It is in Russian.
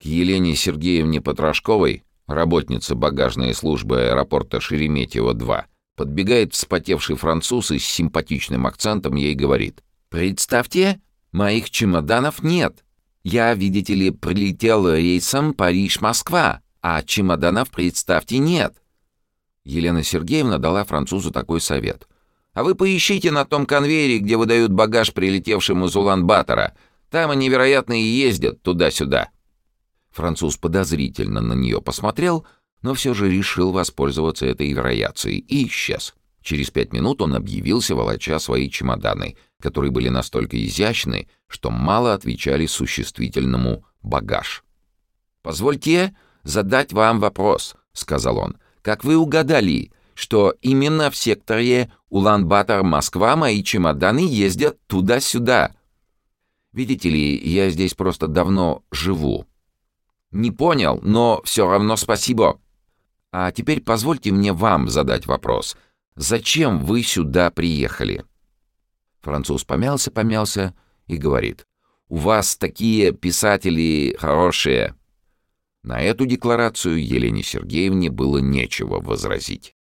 К Елене Сергеевне Потрошковой, работнице багажной службы аэропорта Шереметьево-2, подбегает вспотевший француз и с симпатичным акцентом ей говорит. «Представьте, моих чемоданов нет. Я, видите ли, прилетел рейсом Париж-Москва, а чемоданов, представьте, нет». Елена Сергеевна дала французу такой совет. «А вы поищите на том конвейере, где выдают багаж прилетевшим из Улан-Батора. Там они, вероятно, и ездят туда-сюда». Француз подозрительно на нее посмотрел, но все же решил воспользоваться этой вариацией и исчез. Через пять минут он объявился, волоча свои чемоданы, которые были настолько изящны, что мало отвечали существительному «багаж». «Позвольте задать вам вопрос», — сказал он. «Как вы угадали, что именно в секторе Улан-Батор-Москва мои чемоданы ездят туда-сюда?» «Видите ли, я здесь просто давно живу», «Не понял, но все равно спасибо. А теперь позвольте мне вам задать вопрос. Зачем вы сюда приехали?» Француз помялся-помялся и говорит. «У вас такие писатели хорошие». На эту декларацию Елене Сергеевне было нечего возразить.